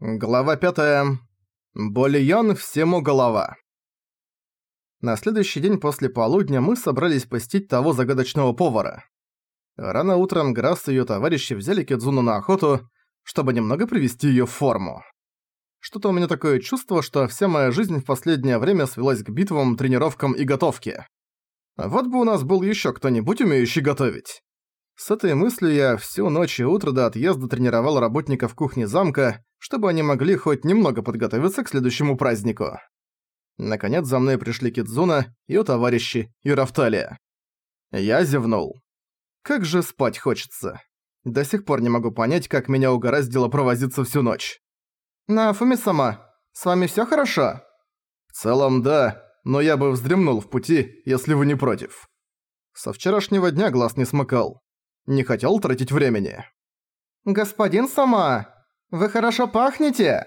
Глава 5. Бульон всему голова. На следующий день после полудня мы собрались посетить того загадочного повара. Рано утром Грасс и её товарищи взяли Кидзуну на охоту, чтобы немного привести её в форму. Что-то у меня такое чувство, что вся моя жизнь в последнее время свелась к битвам, тренировкам и готовке. Вот бы у нас был ещё кто-нибудь, умеющий готовить. С этой мыслью я всю ночь и утро до отъезда тренировал работников кухни замка, чтобы они могли хоть немного подготовиться к следующему празднику. Наконец за мной пришли Кидзуна, её товарищи и Рафталия. Я зевнул. Как же спать хочется. До сих пор не могу понять, как меня угораздило провозиться всю ночь. «Нафуми сама, с вами всё хорошо?» «В целом, да, но я бы вздремнул в пути, если вы не против. Со вчерашнего дня глаз не смыкал не хотел тратить времени. «Господин Сама, вы хорошо пахнете!»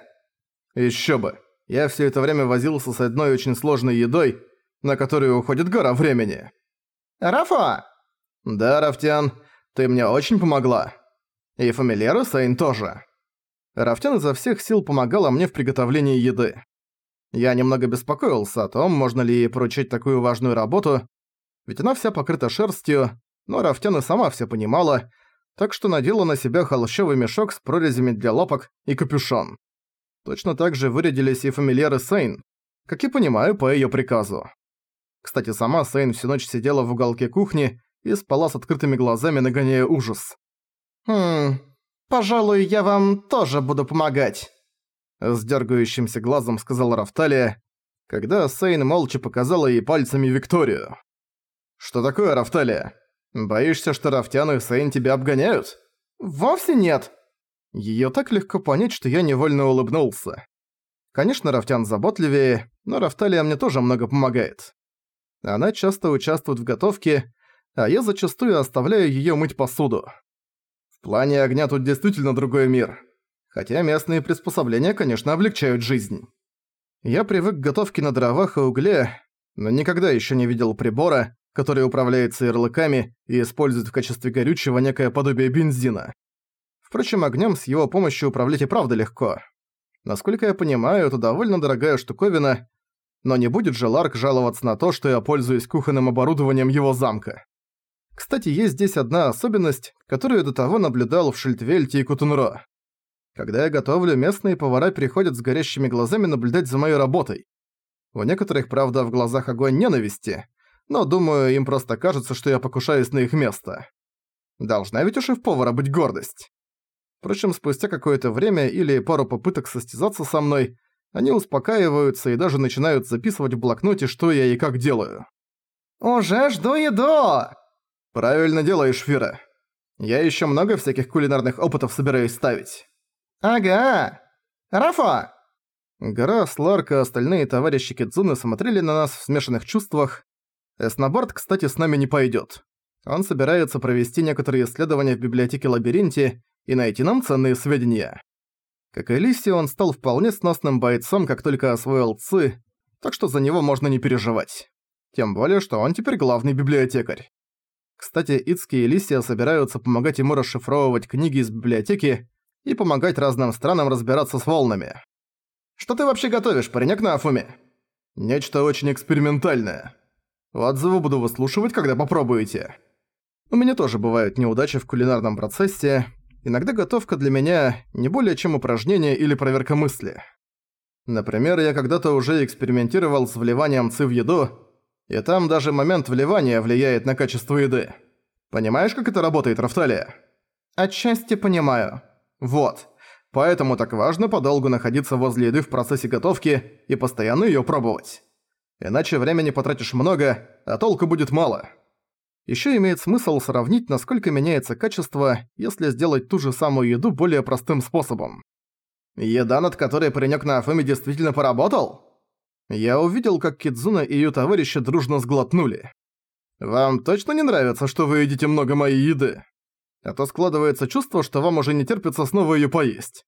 Ещё бы. Я всё это время возился с одной очень сложной едой, на которую уходит гора времени. «Рафа!» «Да, Рафтян, ты мне очень помогла. И фамильяру Сейн тоже». Рафтян изо всех сил помогала мне в приготовлении еды. Я немного беспокоился о том, можно ли ей поручить такую важную работу, ведь она вся покрыта шерстью, но Рафтяна сама все понимала, так что надела на себя холщовый мешок с прорезями для лапок и капюшон. Точно так же вырядились и фамильяры Сейн, как и понимаю по её приказу. Кстати, сама Сейн всю ночь сидела в уголке кухни и спала с открытыми глазами, нагоняя ужас. «Хм, пожалуй, я вам тоже буду помогать», — с дергающимся глазом сказала Рафталия, когда Сейн молча показала ей пальцами Викторию. «Что такое, Рафталия?» Боишься, что Рафтян и Сейн тебя обгоняют? Вовсе нет. Её так легко понять, что я невольно улыбнулся. Конечно, Рафтян заботливее, но Рафталия мне тоже много помогает. Она часто участвует в готовке, а я зачастую оставляю её мыть посуду. В плане огня тут действительно другой мир. Хотя местные приспособления, конечно, облегчают жизнь. Я привык к готовке на дровах и угле, но никогда ещё не видел прибора, который управляется ярлыками и использует в качестве горючего некое подобие бензина. Впрочем, огнем с его помощью управлять и правда легко. Насколько я понимаю, это довольно дорогая штуковина, но не будет же Ларк жаловаться на то, что я пользуюсь кухонным оборудованием его замка. Кстати, есть здесь одна особенность, которую до того наблюдал в Шильдвельте и Кутунро. Когда я готовлю, местные повара приходят с горящими глазами наблюдать за моей работой. У некоторых, правда, в глазах огонь ненависти, но думаю, им просто кажется, что я покушаюсь на их место. Должна ведь у шеф-повара быть гордость. Впрочем, спустя какое-то время или пару попыток состязаться со мной, они успокаиваются и даже начинают записывать в блокноте, что я и как делаю. «Уже жду еду!» «Правильно делаешь, Фира. Я ещё много всяких кулинарных опытов собираюсь ставить». «Ага! Рафа!» Гора, Сларка и остальные товарищи Кидзуны смотрели на нас в смешанных чувствах, Эсноборд, кстати, с нами не пойдет. Он собирается провести некоторые исследования в библиотеке-лабиринте и найти нам ценные сведения. Как и Лиси, он стал вполне сносным бойцом, как только освоил ЦИ, так что за него можно не переживать. Тем более, что он теперь главный библиотекарь. Кстати, Ицки и Лисия собираются помогать ему расшифровывать книги из библиотеки и помогать разным странам разбираться с волнами. «Что ты вообще готовишь, паренек на Афуме?» «Нечто очень экспериментальное», Отзывы буду выслушивать, когда попробуете. У меня тоже бывают неудачи в кулинарном процессе. Иногда готовка для меня не более чем упражнение или проверка мысли. Например, я когда-то уже экспериментировал с вливанием ци в еду, и там даже момент вливания влияет на качество еды. Понимаешь, как это работает, Рафталия? Отчасти понимаю. Вот. Поэтому так важно подолгу находиться возле еды в процессе готовки и постоянно её пробовать. Иначе времени потратишь много, а толку будет мало. Ещё имеет смысл сравнить, насколько меняется качество, если сделать ту же самую еду более простым способом. Еда, над которой паренёк на Афеме действительно поработал? Я увидел, как Кидзуна и её товарищи дружно сглотнули. «Вам точно не нравится, что вы едите много моей еды? А то складывается чувство, что вам уже не терпится снова её поесть».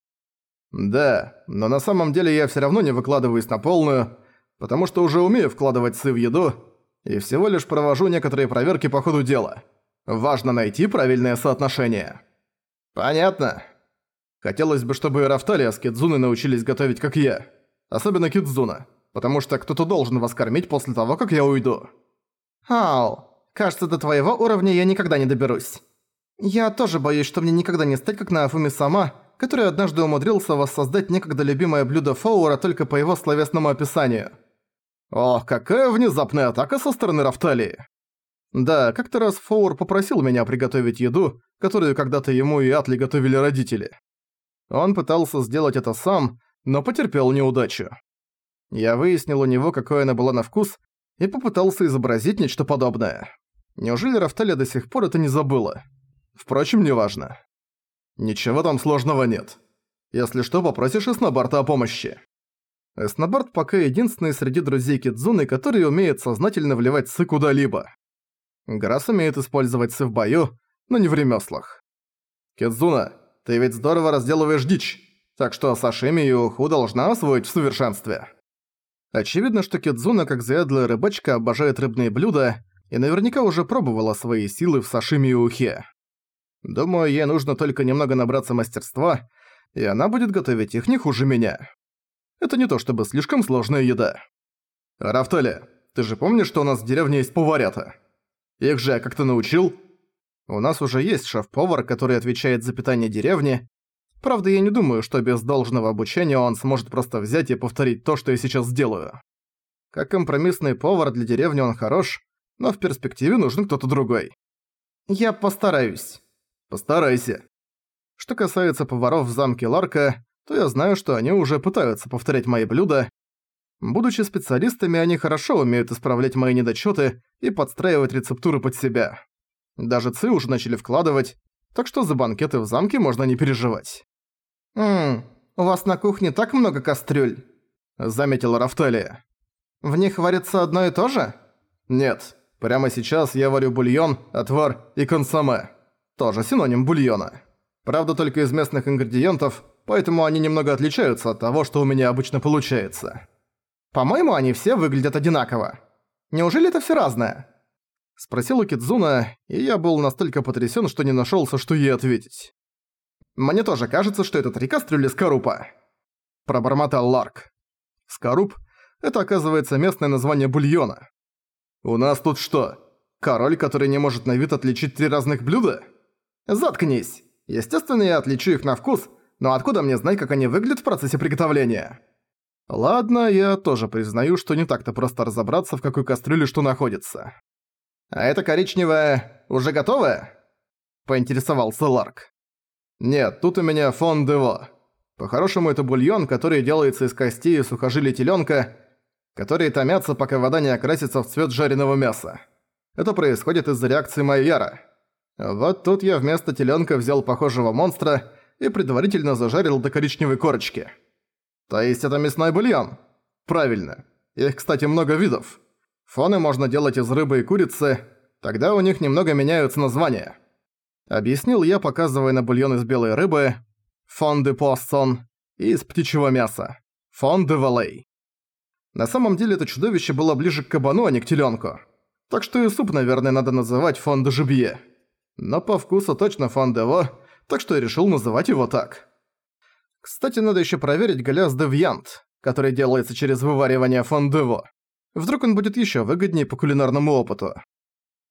«Да, но на самом деле я всё равно не выкладываюсь на полную, потому что уже умею вкладывать сы в еду и всего лишь провожу некоторые проверки по ходу дела. Важно найти правильное соотношение. Понятно. Хотелось бы, чтобы Рафталия с Кидзуной научились готовить, как я. Особенно Кидзуна, потому что кто-то должен вас кормить после того, как я уйду. Ау, кажется, до твоего уровня я никогда не доберусь. Я тоже боюсь, что мне никогда не стать как на Афуми сама, который однажды умудрился воссоздать некогда любимое блюдо Фоура только по его словесному описанию. Ох, какая внезапная атака со стороны Рафталии. Да, как-то раз Фоур попросил меня приготовить еду, которую когда-то ему и Атли готовили родители. Он пытался сделать это сам, но потерпел неудачу. Я выяснил у него, какой она была на вкус, и попытался изобразить нечто подобное. Неужели Рафталия до сих пор это не забыла? Впрочем, неважно. Ничего там сложного нет. Если что, попросишь Эснобарта о помощи. Эснобарт пока единственный среди друзей Кидзуны, который умеет сознательно вливать сы куда-либо. Грас умеет использовать сы в бою, но не в ремёслах. Кидзуна, ты ведь здорово разделываешь дичь, так что сашими и уху должна освоить в совершенстве. Очевидно, что Кидзуна, как заядлая рыбачка, обожает рыбные блюда и наверняка уже пробовала свои силы в сашими и ухе. Думаю, ей нужно только немного набраться мастерства, и она будет готовить их не хуже меня. Это не то чтобы слишком сложная еда. Рафтали, ты же помнишь, что у нас в деревне есть поварята? Их же я как-то научил. У нас уже есть шеф-повар, который отвечает за питание деревни. Правда, я не думаю, что без должного обучения он сможет просто взять и повторить то, что я сейчас сделаю. Как компромиссный повар для деревни он хорош, но в перспективе нужен кто-то другой. Я постараюсь. Постарайся. Что касается поваров в замке Ларка, то я знаю, что они уже пытаются повторять мои блюда. Будучи специалистами, они хорошо умеют исправлять мои недочёты и подстраивать рецептуры под себя. Даже ЦИ уже начали вкладывать, так что за банкеты в замке можно не переживать. «Ммм, у вас на кухне так много кастрюль», — заметила Рафталия. «В них варится одно и то же?» «Нет, прямо сейчас я варю бульон, отвар и консоме». Тоже синоним бульона. Правда, только из местных ингредиентов, поэтому они немного отличаются от того, что у меня обычно получается. По-моему, они все выглядят одинаково. Неужели это все разное? Спросил у Кидзуна, и я был настолько потрясен, что не нашелся, что ей ответить. «Мне тоже кажется, что это три кастрюли скорупа», – пробормотал Ларк. Скоруп – это, оказывается, местное название бульона. «У нас тут что, король, который не может на вид отличить три разных блюда?» «Заткнись! Естественно, я отличу их на вкус, но откуда мне знать, как они выглядят в процессе приготовления?» Ладно, я тоже признаю, что не так-то просто разобраться, в какой кастрюле что находится. «А это коричневое уже готовое?» – поинтересовался Ларк. «Нет, тут у меня фон дево. По-хорошему, это бульон, который делается из костей и сухожилий телёнка, которые томятся, пока вода не окрасится в цвет жареного мяса. Это происходит из-за реакции Майяра. Вот тут я вместо телёнка взял похожего монстра и предварительно зажарил до коричневой корочки. То есть это мясной бульон? Правильно. Их, кстати, много видов. Фоны можно делать из рыбы и курицы, тогда у них немного меняются названия. Объяснил я, показывая на бульон из белой рыбы, фон де поссон, и из птичьего мяса, фон де валей. На самом деле это чудовище было ближе к кабану, а не к телёнку. Так что и суп, наверное, надо называть фон де жибье. Но по вкусу точно фон де во, так что я решил называть его так. Кстати, надо ещё проверить галяс де вьянт, который делается через вываривание фон де во. Вдруг он будет ещё выгоднее по кулинарному опыту.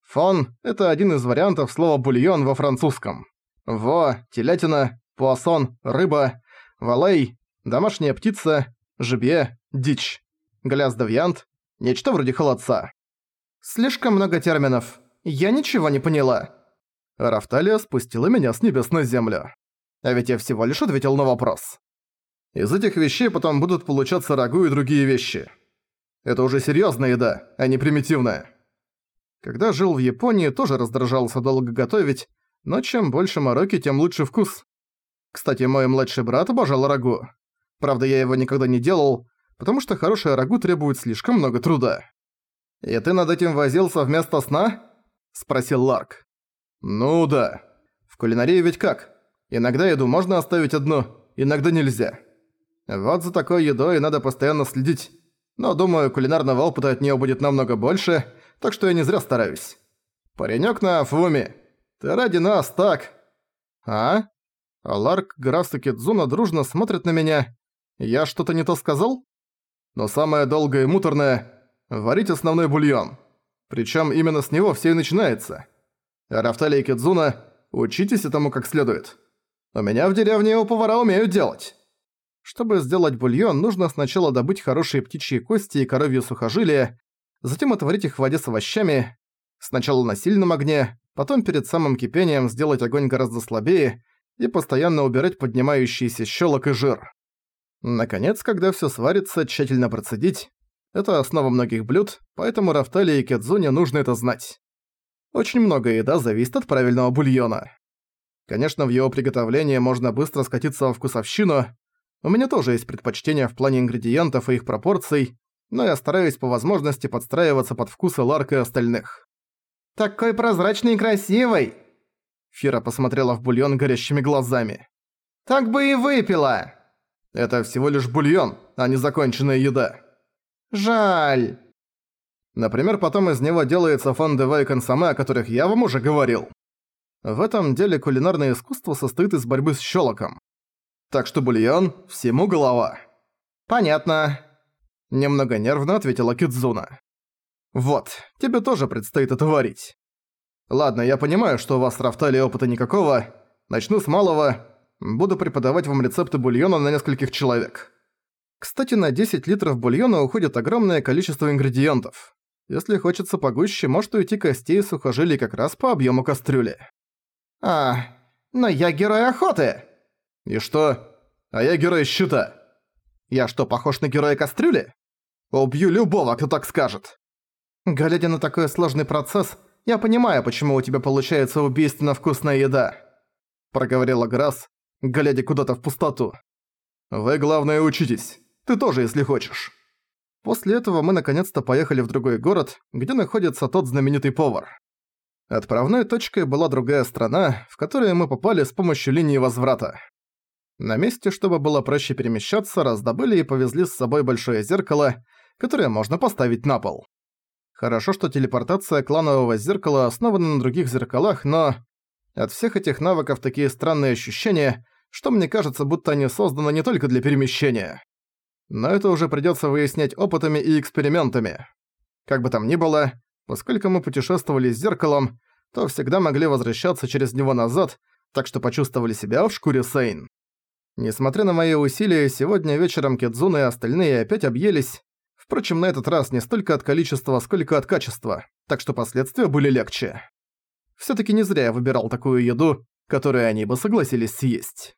Фон – это один из вариантов слова «бульон» во французском. Во – телятина, пуассон – рыба, валей – домашняя птица, жибье – дичь, галяс де вьянт – нечто вроде холодца. Слишком много терминов. Я ничего не поняла. Рафталия спустила меня с небес на землю. А ведь я всего лишь ответил на вопрос. Из этих вещей потом будут получаться рагу и другие вещи. Это уже серьёзная еда, а не примитивная. Когда жил в Японии, тоже раздражался долго готовить, но чем больше мороки, тем лучше вкус. Кстати, мой младший брат обожал рагу. Правда, я его никогда не делал, потому что хорошее рагу требует слишком много труда. «И ты над этим возился вместо сна?» – спросил Ларк. «Ну да. В кулинарии ведь как? Иногда еду можно оставить одну, иногда нельзя. Вот за такой едой надо постоянно следить. Но, думаю, кулинарного опыта от неё будет намного больше, так что я не зря стараюсь. Паренёк на Афуме, ты ради нас так...» «А?» Ларк, Грасс и Кидзуна дружно смотрят на меня. Я что-то не то сказал? Но самое долгое и муторное – варить основной бульон. Причем именно с него все и начинается. Рафтали и Кидзуна, учитесь этому как следует. У меня в деревне его повара умеют делать. Чтобы сделать бульон, нужно сначала добыть хорошие птичьи кости и коровье сухожилия, затем отварить их в воде с овощами, сначала на сильном огне, потом перед самым кипением сделать огонь гораздо слабее и постоянно убирать поднимающийся щелок и жир. Наконец, когда всё сварится, тщательно процедить. Это основа многих блюд, поэтому Рафтали и Кедзуне нужно это знать. Очень много еда зависит от правильного бульона. Конечно, в его приготовлении можно быстро скатиться во вкусовщину, у меня тоже есть предпочтения в плане ингредиентов и их пропорций, но я стараюсь по возможности подстраиваться под вкусы Ларка и остальных. «Такой прозрачный и красивый!» Фира посмотрела в бульон горящими глазами. «Так бы и выпила!» «Это всего лишь бульон, а не законченная еда». «Жаль!» Например, потом из него делается фон де и консоме, о которых я вам уже говорил. В этом деле кулинарное искусство состоит из борьбы с щелоком. Так что бульон – всему голова». «Понятно», – немного нервно ответила Кидзуна. «Вот, тебе тоже предстоит это варить. Ладно, я понимаю, что у вас Рафтали опыта никакого. Начну с малого. Буду преподавать вам рецепты бульона на нескольких человек. Кстати, на 10 литров бульона уходит огромное количество ингредиентов. Если хочется погуще, может уйти костей и сухожилий как раз по объему кастрюли. А, но я герой охоты. «И что? А я герой щита. Я что, похож на героя кастрюли? Убью любого, кто так скажет!» «Глядя на такой сложный процесс, я понимаю, почему у тебя получается убийственно вкусная еда», проговорила Грасс, глядя куда-то в пустоту. «Вы, главное, учитесь. Ты тоже, если хочешь». После этого мы наконец-то поехали в другой город, где находится тот знаменитый повар. Отправной точкой была другая страна, в которую мы попали с помощью линии возврата. На месте, чтобы было проще перемещаться, раздобыли и повезли с собой большое зеркало, которое можно поставить на пол. Хорошо, что телепортация кланового зеркала основана на других зеркалах, но... От всех этих навыков такие странные ощущения, что мне кажется, будто они созданы не только для перемещения. Но это уже придётся выяснять опытами и экспериментами. Как бы там ни было, поскольку мы путешествовали с зеркалом, то всегда могли возвращаться через него назад, так что почувствовали себя в шкуре Сейн. Несмотря на мои усилия, сегодня вечером Кедзуна и остальные опять объелись. Впрочем, на этот раз не столько от количества, сколько от качества, так что последствия были легче. Всё-таки не зря я выбирал такую еду, которую они бы согласились съесть.